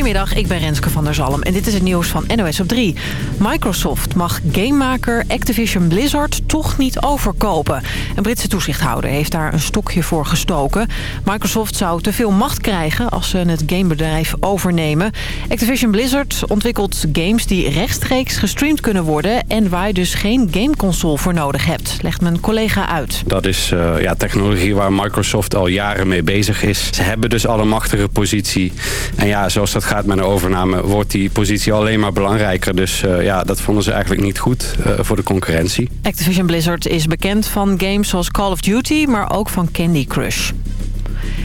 Goedemiddag, ik ben Renske van der Zalm en dit is het nieuws van NOS op 3. Microsoft mag gamemaker Activision Blizzard toch niet overkopen. Een Britse toezichthouder heeft daar een stokje voor gestoken. Microsoft zou te veel macht krijgen als ze het gamebedrijf overnemen. Activision Blizzard ontwikkelt games die rechtstreeks gestreamd kunnen worden... en waar je dus geen gameconsole voor nodig hebt, legt mijn collega uit. Dat is uh, ja, technologie waar Microsoft al jaren mee bezig is. Ze hebben dus al een machtige positie. En ja, zoals dat gaat met een overname wordt die positie alleen maar belangrijker. Dus uh, ja, dat vonden ze eigenlijk niet goed uh, voor de concurrentie. Activision Blizzard is bekend van games zoals Call of Duty, maar ook van Candy Crush.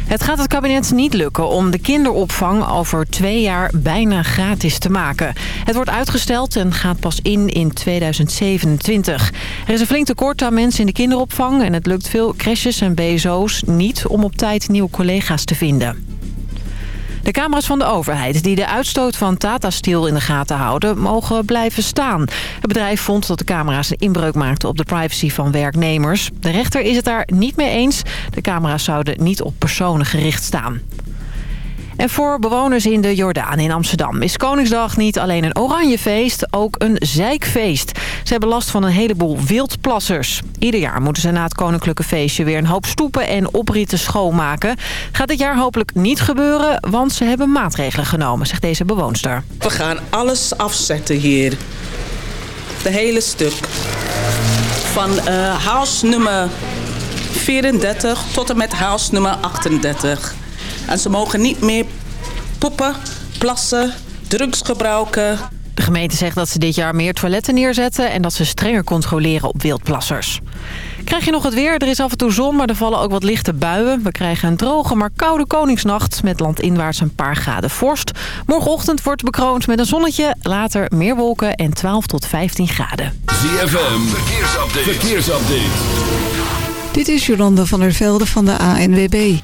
Het gaat het kabinet niet lukken om de kinderopvang over twee jaar bijna gratis te maken. Het wordt uitgesteld en gaat pas in in 2027. Er is een flink tekort aan mensen in de kinderopvang... en het lukt veel crèches en BSO's niet om op tijd nieuwe collega's te vinden. De camera's van de overheid die de uitstoot van Tata Steel in de gaten houden... mogen blijven staan. Het bedrijf vond dat de camera's een inbreuk maakten op de privacy van werknemers. De rechter is het daar niet mee eens. De camera's zouden niet op personen gericht staan. En voor bewoners in de Jordaan in Amsterdam is Koningsdag niet alleen een oranje feest, ook een zeikfeest. Ze hebben last van een heleboel wildplassers. Ieder jaar moeten ze na het koninklijke feestje weer een hoop stoepen en opritten schoonmaken. Gaat dit jaar hopelijk niet gebeuren, want ze hebben maatregelen genomen, zegt deze bewoonster. We gaan alles afzetten hier. De hele stuk. Van uh, nummer 34 tot en met house nummer 38. En ze mogen niet meer poepen, plassen, drugs gebruiken. De gemeente zegt dat ze dit jaar meer toiletten neerzetten... en dat ze strenger controleren op wildplassers. Krijg je nog het weer? Er is af en toe zon, maar er vallen ook wat lichte buien. We krijgen een droge, maar koude koningsnacht... met landinwaarts een paar graden vorst. Morgenochtend wordt bekroond met een zonnetje. Later meer wolken en 12 tot 15 graden. ZFM, verkeersupdate. verkeersupdate. Dit is Jolanda van der Velde van de ANWB.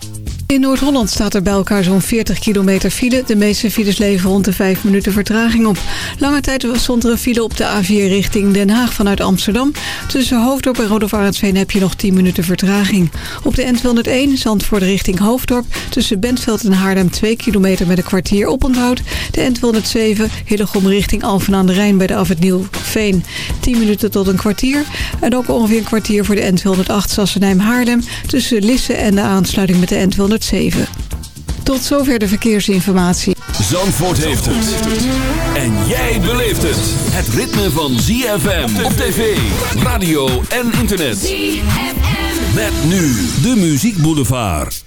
In Noord-Holland staat er bij elkaar zo'n 40 kilometer file. De meeste files leveren rond de 5 minuten vertraging op. Lange tijd stond er een file op de A4 richting Den Haag vanuit Amsterdam. Tussen Hoofddorp en Rode heb je nog 10 minuten vertraging. Op de N201 Zandvoort richting Hoofddorp. Tussen Bentveld en Haarlem 2 kilometer met een kwartier oponthoud. De N207 Hillegom richting Alphen aan de Rijn bij de Afwit Nieuwveen. 10 minuten tot een kwartier. En ook ongeveer een kwartier voor de N208 Sassenheim-Haarlem. Tussen Lisse en de aansluiting met de N200 tot zover de verkeersinformatie. Zandvoort heeft het. En jij beleeft het. Het ritme van ZFM op tv, radio en internet. ZFM. Met nu de Muziek Boulevard.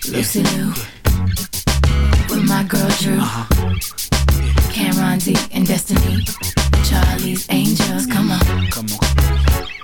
Lucy. With my girl Drew. Cameron D and Destiny. Charlie's Angels. Come on. Come on.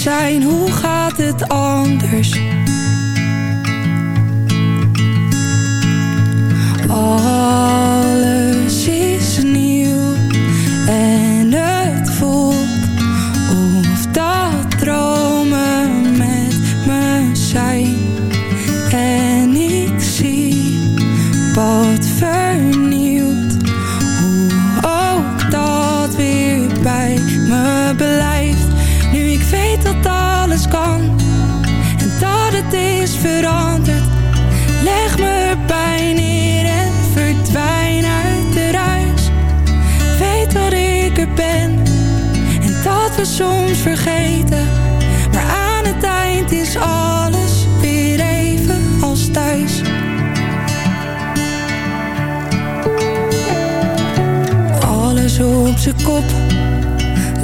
zijn. Hoe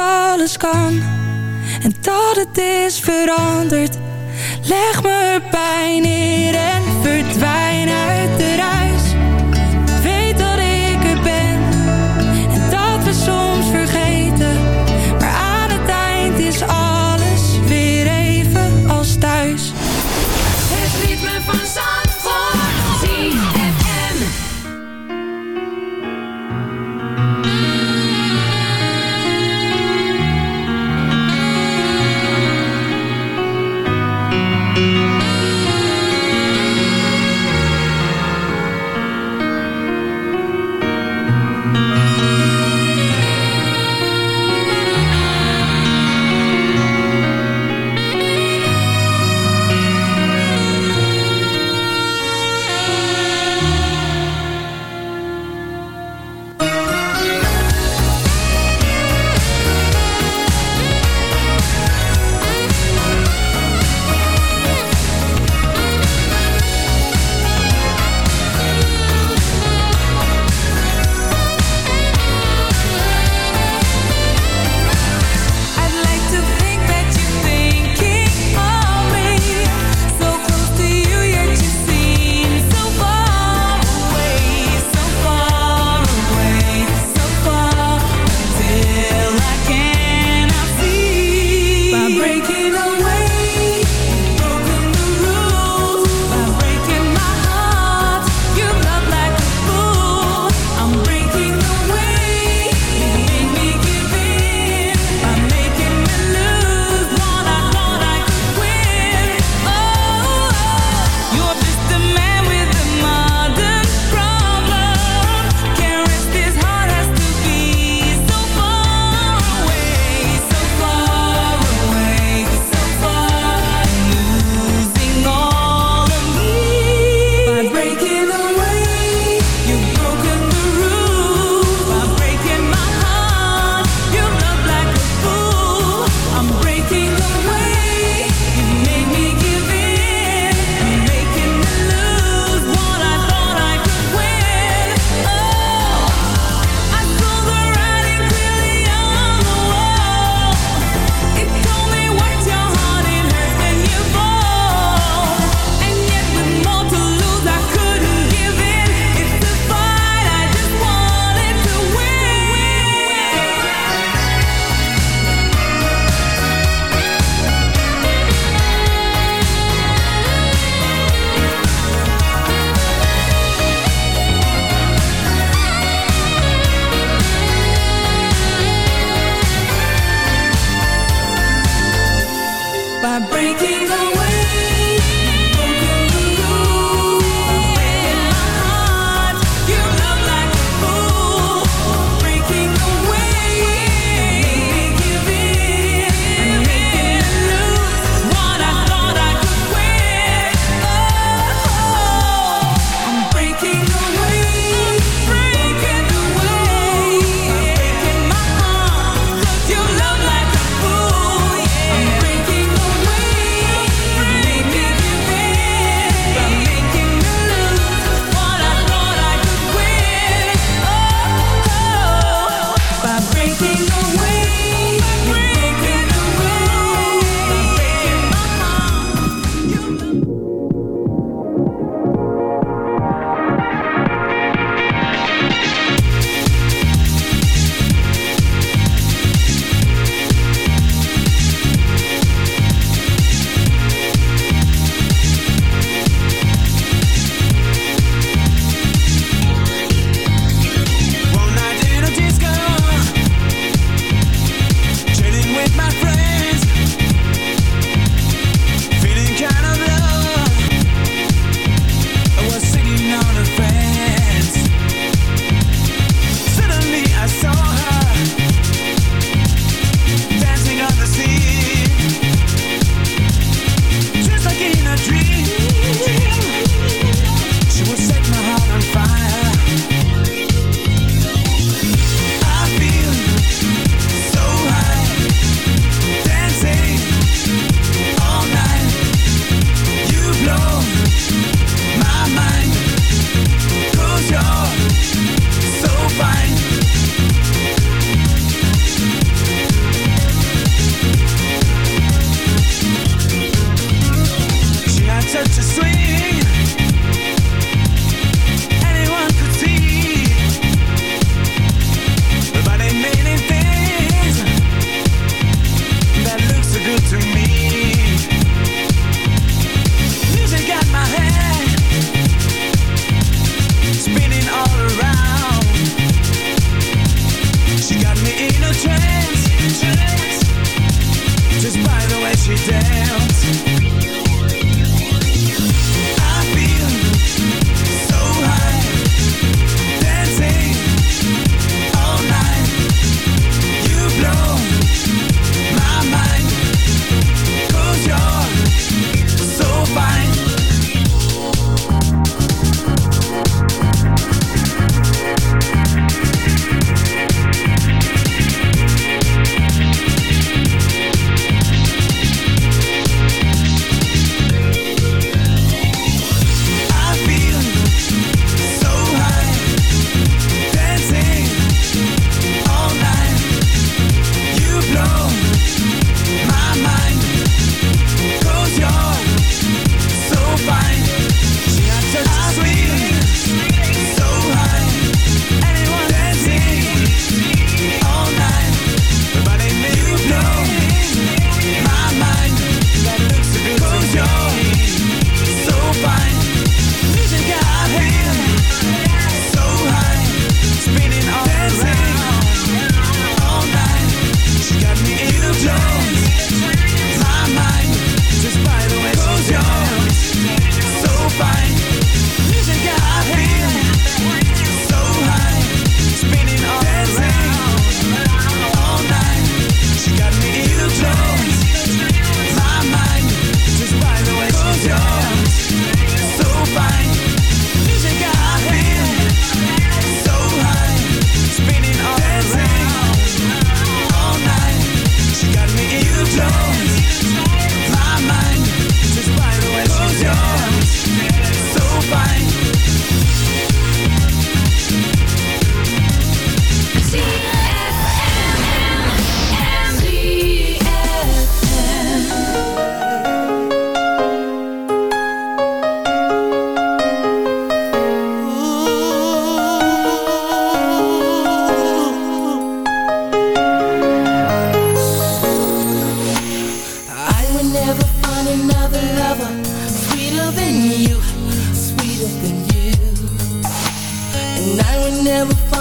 alles kan en dat het is veranderd. Leg me pijn in.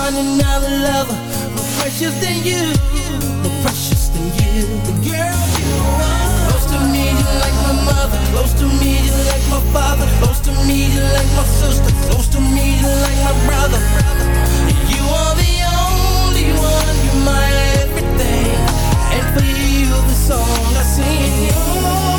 find another lover more precious than you, more precious than you. The girl you are. Close to me, you're like my mother. Close to me, you're like my father. Close to me, you're like my sister. Close to me, you're like my brother. You are the only one. You're my everything, and for you, the song I sing.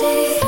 See.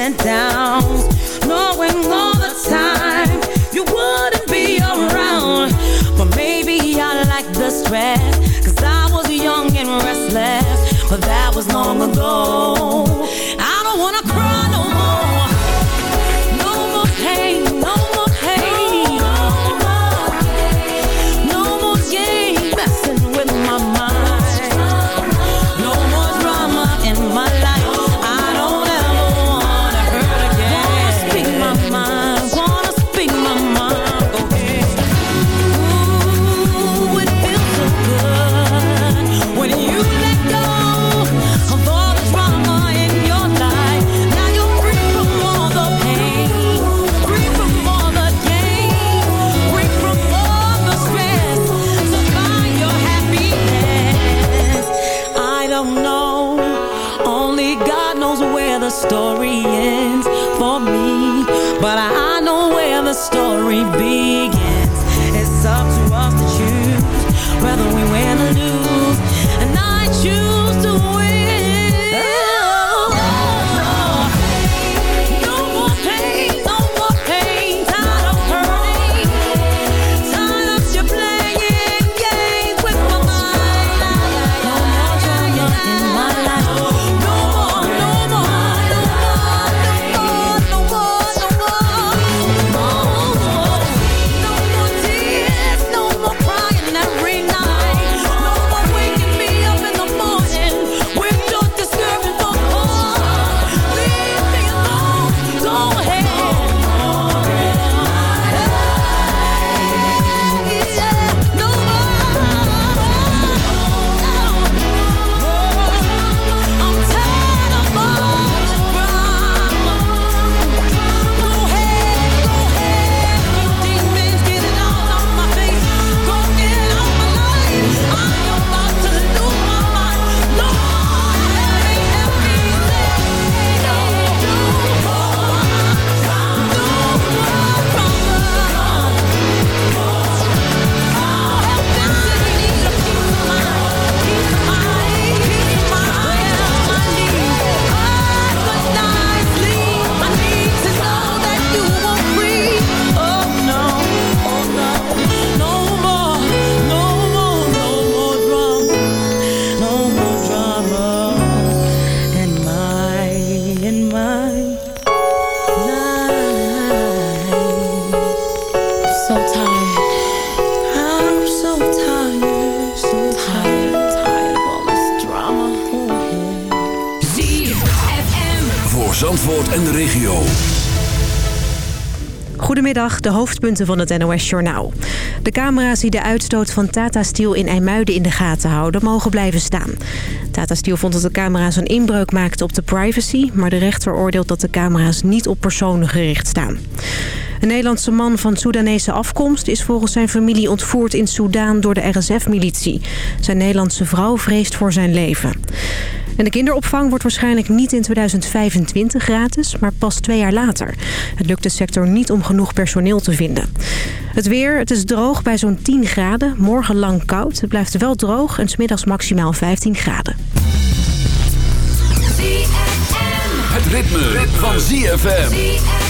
and downs, knowing all the time you wouldn't be around. But maybe I like the stress, cause I was young and restless, but that was long ago. Van het NOS-journaal. De camera's die de uitstoot van Tata Steel in IJmuiden in de gaten houden... mogen blijven staan. Tata Steel vond dat de camera's een inbreuk maakten op de privacy... maar de rechter oordeelt dat de camera's niet op personen gericht staan. Een Nederlandse man van Soedanese afkomst is volgens zijn familie ontvoerd in Soedan door de RSF-militie. Zijn Nederlandse vrouw vreest voor zijn leven. En de kinderopvang wordt waarschijnlijk niet in 2025 gratis, maar pas twee jaar later. Het lukt de sector niet om genoeg personeel te vinden. Het weer, het is droog bij zo'n 10 graden. Morgen lang koud. Het blijft wel droog en smiddags maximaal 15 graden. Het ritme, van ZFM.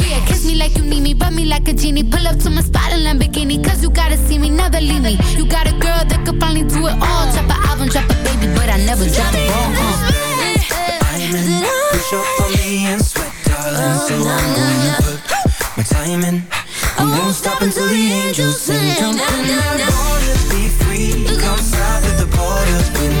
Yeah, kiss me like you need me, rub me like a genie. Pull up to my spot in Lamborghini, cause you gotta see me, never leave me. You got a girl that could finally do it all. Drop an album, drop a baby, but I never drop a ball. Uh. I'm Push up on me and sweat, darling So I'm gonna put my time in I won't stop until the angels sing Jump in that water, be free Come south of the border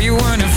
You when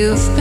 You've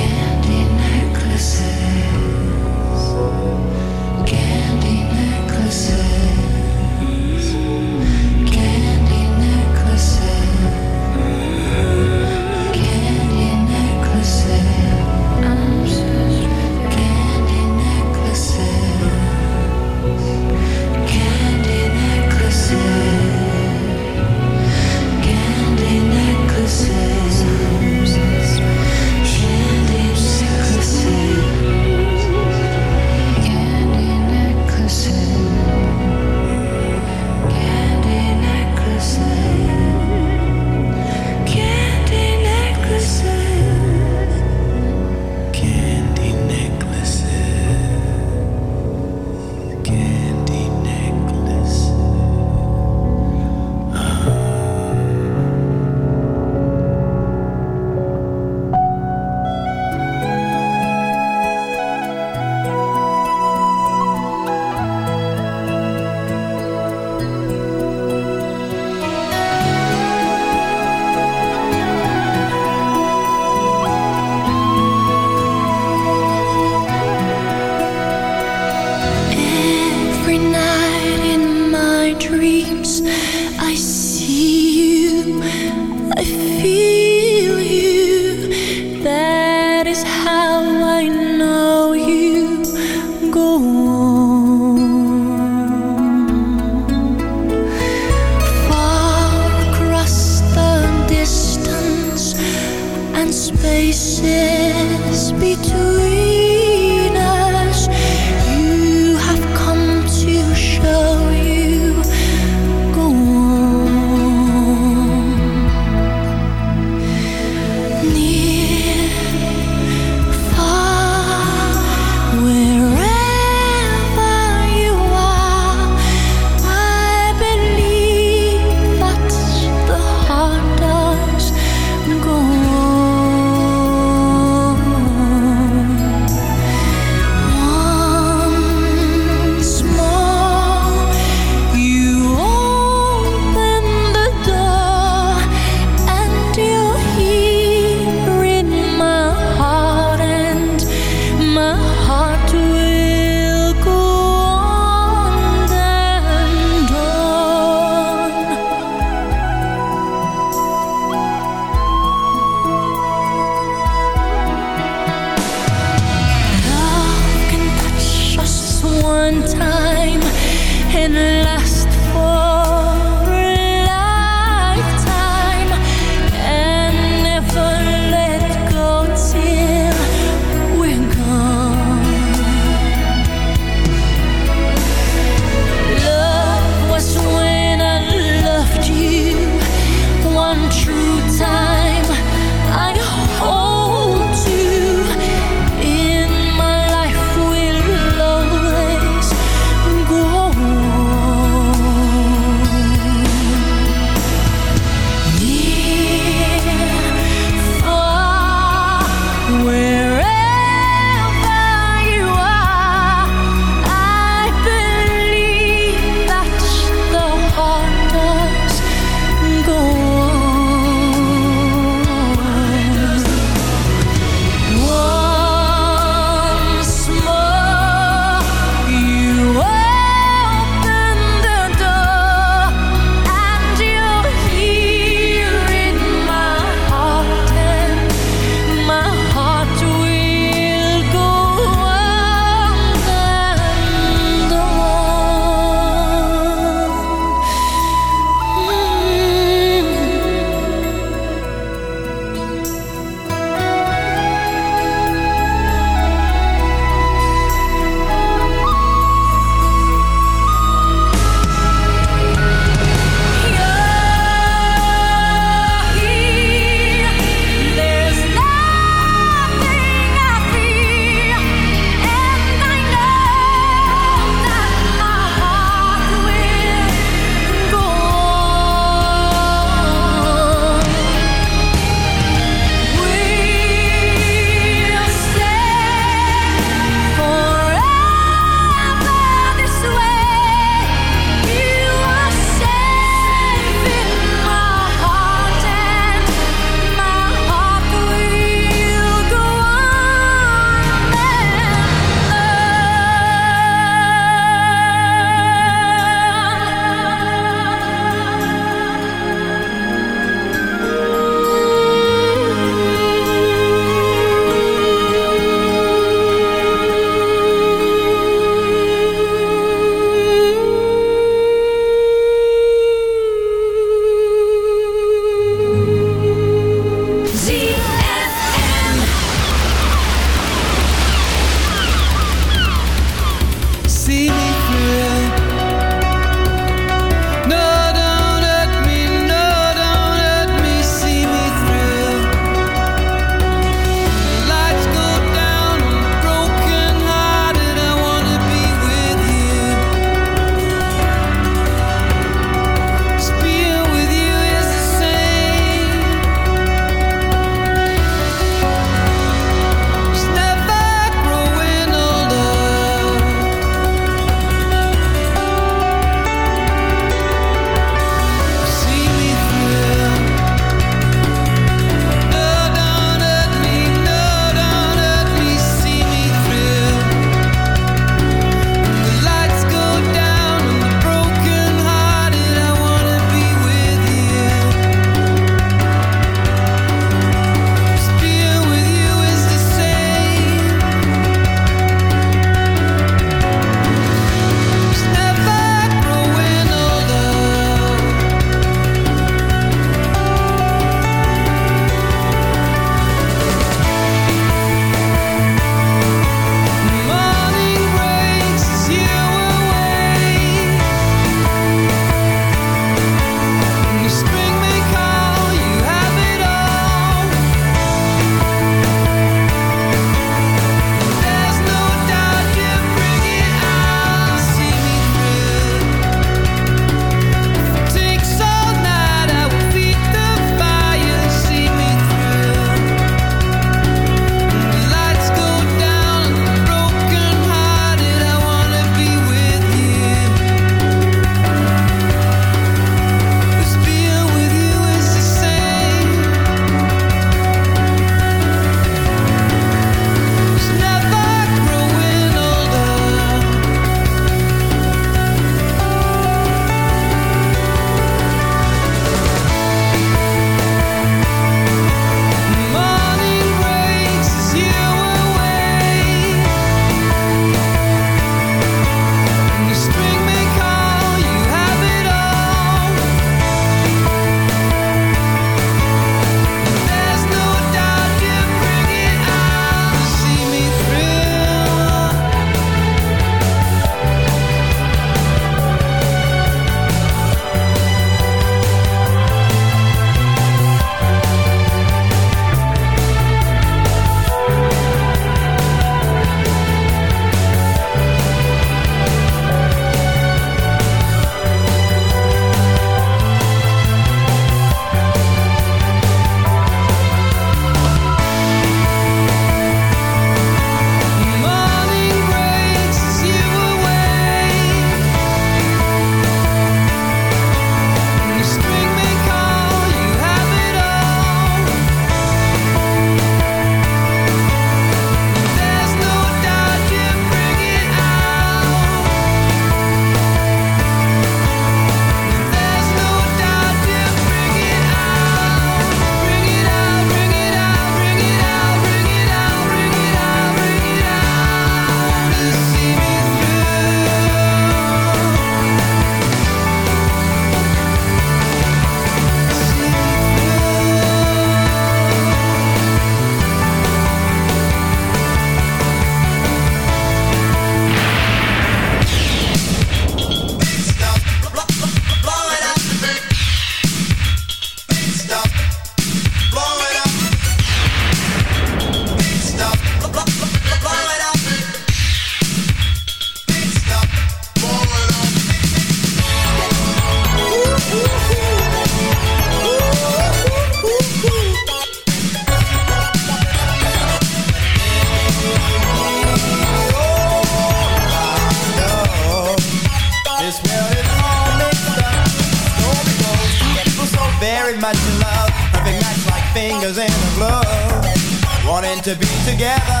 meant to be together.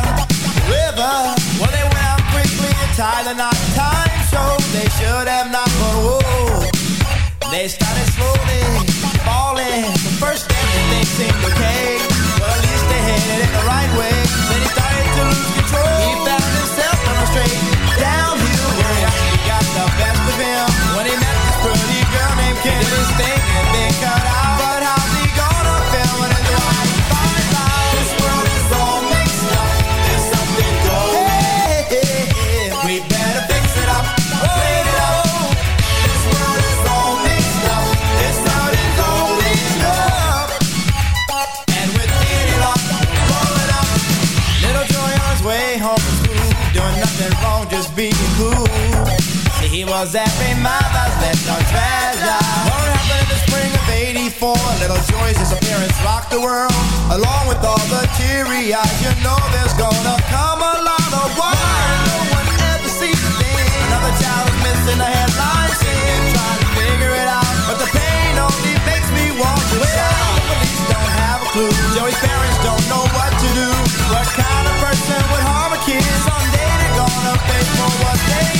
River. Well they went out quickly. And tied a knot Time showed they should have not But whoa. They started slowly falling. The First step, everything seemed okay Well at least they headed it the right way. Then it started to lose control. parents rock the world Along with all the teary eyes You know there's gonna come a lot of war. No one ever sees a thing Another child is missing a headline scene Trying to figure it out But the pain only makes me want to shout. Police don't have a clue. Joey's parents don't know what to do. What kind of person would harm a kid? Someday they're gonna pay for what they